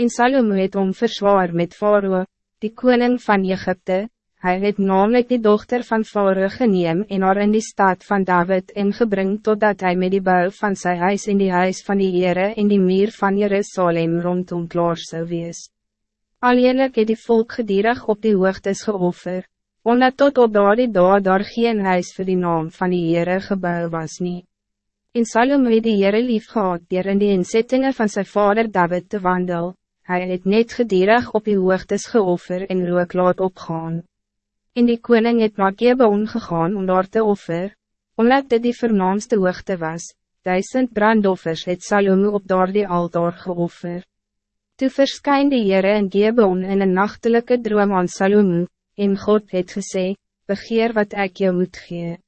En Salomo het om verswaar met Faroe, die koning van Egypte, hij het namelijk die dochter van Faroe geneem en haar in die stad van David ingebring totdat hij met die bouw van zijn huis in die huis van die Heere en die meer van Jerusalem rondom klaar zou wees. Alleenlijk het die volk gedierig op die hoogtes geoffer, omdat tot op daar die dag daar geen huis voor die naam van die Heere gebouw was niet. In Salomo het die Heere lief gehad dier in die inzettingen van zijn vader David te wandel, hij het net gedierig op die hoogtes geoffer en rook laat opgaan. En die koning het na Gebon gegaan om daar te offer, omdat dit die vernaamste hoogte was, duisend brandoffers het Salomo op daar die altaar geoffer. Toe verskyn die Heere in Gebon in een nachtelijke droom aan Salomo, en God het gesê, begeer wat ik jou moet gee.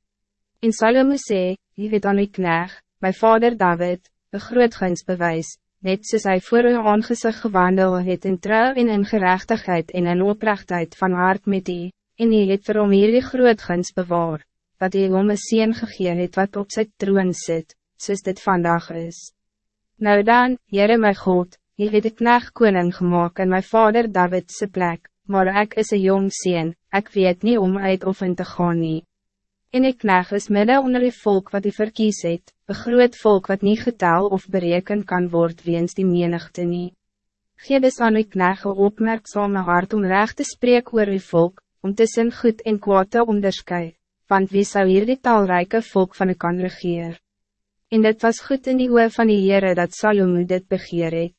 En Salomo sê, jy weet aan die kneg, my vader David, een groot bewys, net soos hy voor u aangezicht gewandel het in trouw en in gerechtigheid en in oprechtheid van hart met die, en hy het vir hom hierdie groot guns bewaar, wat hy hom een sien gegee het wat op sy troon sit, soos dit vandaag is. Nou dan, Heere my God, hy het die kneg koning gemaakt in my vader Davidse plek, maar ik is een jong sien, ik weet niet om uit of in te gaan nie. En ik kneg is midden onder die volk wat die verkies het, een groot volk wat niet getal of bereken kan worden weens die menigte nie. Gee dus aan die kneg een opmerksame hart om recht te spreken oor die volk, om tussen goed en kwaad te onderskei, want wie zou hier die talrijke volk van de kan regeer. En dit was goed in die oor van die Heere dat Salomo dit begeer het.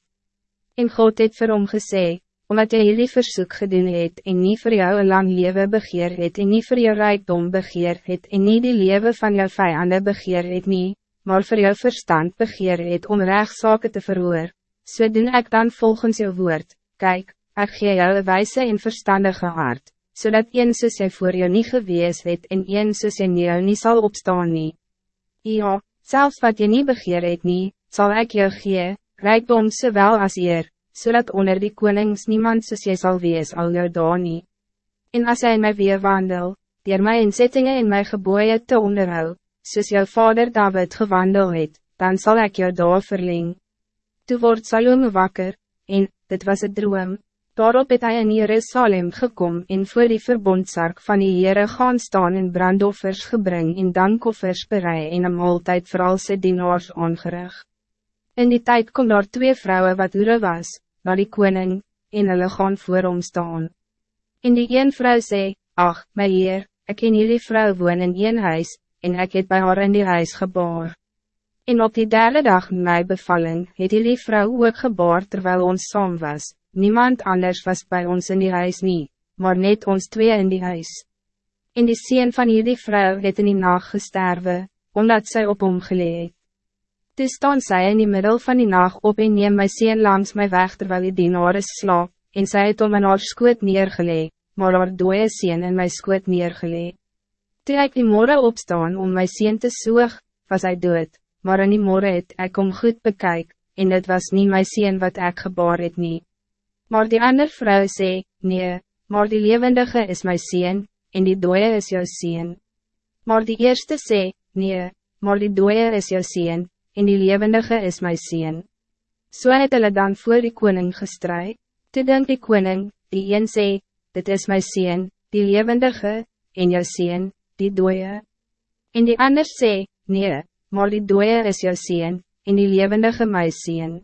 En God het vir hom gesê, omdat jy hierdie versoek gedoen het en niet voor jou een lang leven begeer het en niet voor jou rijkdom begeer het en niet die leven van jou vijanden begeer het nie, maar voor jou verstand begeer het om rechtszaken te verhoor, so doen ek dan volgens jou woord, kijk, ek gee jou een wijze en verstandige hart, zodat een soos jy voor jou niet gewees het en een soos jy jou nie sal opstaan nie. Ja, zelfs wat je niet begeer het nie, sal ek jou gee, rijkdom zowel als eer, zodat so onder die konings niemand soos jy sal wees al jou daar nie. En as hy in my weer wandel, dier my inzettingen in my geboeie te onderhou, soos jou vader David gewandel het, dan zal ik jou daar verling. Toe word Salome wakker, en, dit was het droom, Daarop het hy in Jerusalem gekom en voor die verbondsark van die Heere gaan staan en brandoffers gebring en dankoffers berei en een maaltijd voor al sy dienaars aangerig. In die tijd kom daar twee vrouwen wat hoere was, na die koning, en hulle gaan voor hom staan. En die een vrouw sê, Ach, my heer, ek en hierdie vrou woon in een huis, en ek het by haar in die huis geboor. En op die derde dag my bevalling, het die vrou ook geboor terwijl ons saam was, Niemand anders was bij ons in die huis niet, maar net ons twee in die huis. In die sien van hierdie vrou het in die nacht gesterwe, omdat zij op hom geleed. Toe staan sy in die middel van die nacht op en neem my sien langs my weg terwijl die dienaar is slaap, en sy het om in haar skoot neergelee, maar haar dooie sien in my skoot neergelee. Toe ek die morgen opstaan om my sien te soeg, was hij dood, maar in die morgen het ek om goed bekyk, en het was niet my sien wat ek gebaar het nie. Maar die ander vrouw sê, nee, maar die levendige is mijn sien, en die dooie is jou sien. Maar die eerste sê, nee, maar die dooie is jou sien, en die levendige is mijn sien. So het hulle dan voor die koning gestrui, toe denk die koning, die een sê, dit is mijn sien, die levendige, en jou sien, die dooie. En die ander sê, nee, maar die dooie is jou sien, en die levendige my sien.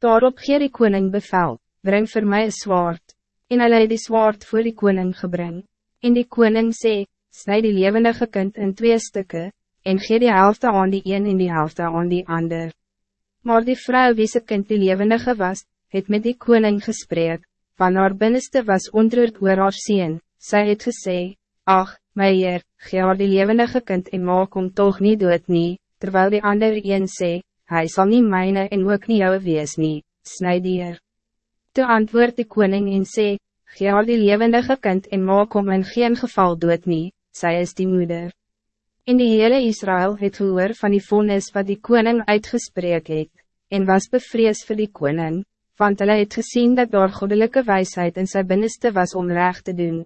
Daarop gee die koning bevel, breng voor mij een zwaard. En hy het die zwaard voor die koning gebring. En die koning sê, snijd die levendige kind in twee stukken, en gee die helft aan die een en die helft aan die ander. Maar die vrouw wie se kind die levendige was, het met die koning gesprek, van haar binnenste was ontroerd oor haar sien, sy het gesê, Ach, my heer, gee haar die levendige kind en maak om toch niet dood nie, terwijl die ander een sê, hij zal niet mijne en ook niet jou wees nie, snijd die er. Toe antwoord die koning en sê, Gee al die levendige kind en maak om in geen geval dood nie, sy is die moeder. En die hele Israël het gehoor van die vonnis wat die koning uitgesprek het, en was bevrees voor die koning, want hulle het gezien dat door goddelijke wijsheid in sy binnenste was om recht te doen.